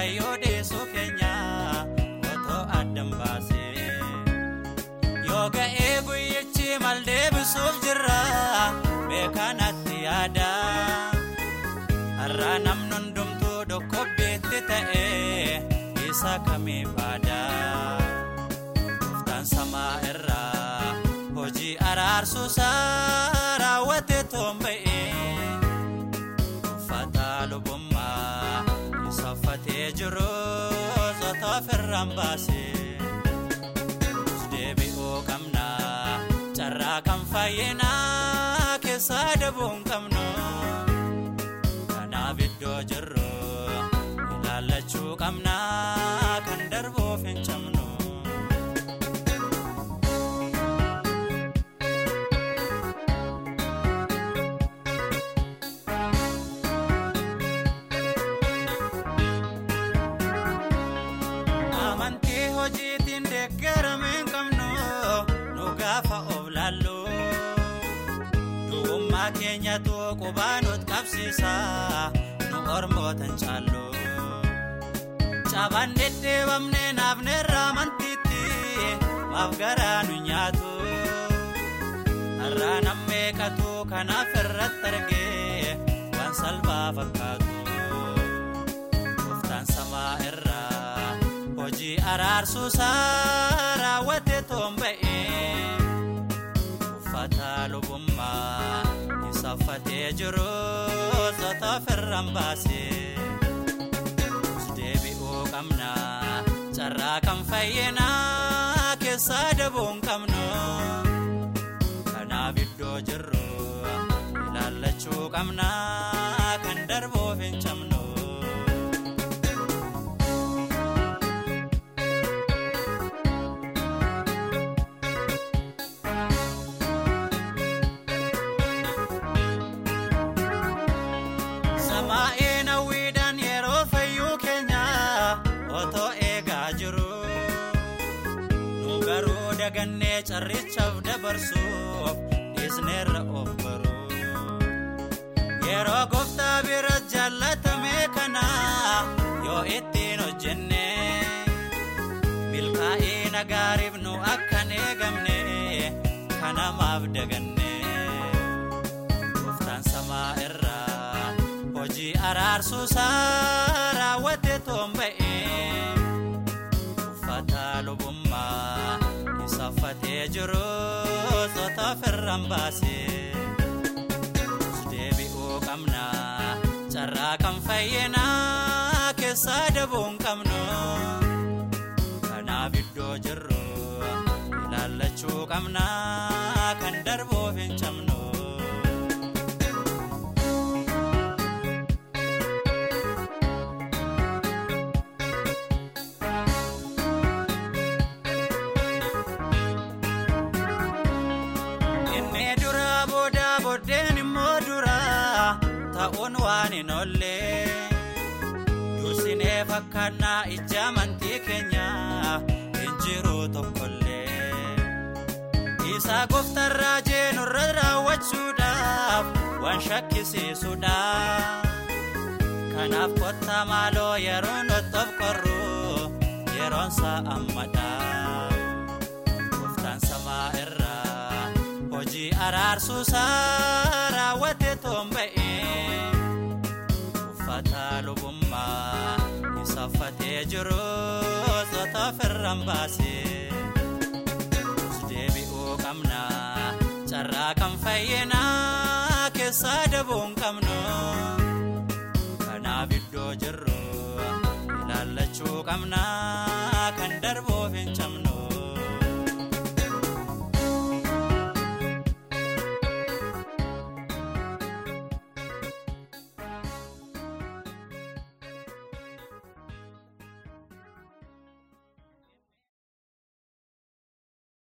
fayyoo dhiisuu keenya otoo addan baasee yoo ga'ee guyyichi mal deebisuuf jirra beekanatti yaada har'a namni hundumtuu dokkobbeetti ta'ee isa kamii baada Gooftaan samaa irraa hojii araarsuusaa ofirraan baasee deebi'uu qabna carraa kan fayyinaa keessaa dabuu hin qabnu kanaaf iddoo jirru ilaallachuu qabna hojiitiin deeggarame hin qabnu nu gaafa of laallu du'ummaa keenyatu qubaanut qabsiisa nu ormootan caallu cabaan deddeebamne naafneerra amantiitti maaf garaa nu nyaatu har'a nammeeqatu kanaaf irratti argee waan salphaa fakkaatu hojii araarsuusaa raawwate toonba'ee uffata lubummaa isa uffatee jiru zota ofirraan baasee deebi'uu qabna carraa kan fayyinaa keessaa dabuu hin qabnu kanaaf iddoo jirru ilaallachuu qabna dagannee carrichaaf dabarsuuf dhiisneerra of baru yeroo gooftaa bira jaallatame kana yoo ittiin hojjenne milkaa'ina gaariif nu akkan eegamne kanamaaf daganne gooftaan samaa irraa hojii araarsuusaa uffatee jiru zota ofirraan baasee deebi'uu qabna carraa kan fayyinaa keessaa dabuu hin qabnu kanaaf iddoo jirru ilaallachuu qabna kan darbuuf ta'uun waan hin oolle duusinee fakkaannaa ija amantii keenya hin jiru tokkollee isa gooftarraa jeenurra raawwachuudhaaf waan shakkisiisudha kanaaf kottaa maaloo yeroo nutti of qorru yeroonsa ammadha gooftaan samaa irraa hojii araarsuusaa raawwate toonba'ee uffata lubummaa isa uffatee jiru zota ofirraan baasee deebi'uu qabna carraa kan fayyinaa keessaa dabuu hin qabnu kanaaf iddoo jirru ilaallachuu qabna kan darbuuf hin cabnu.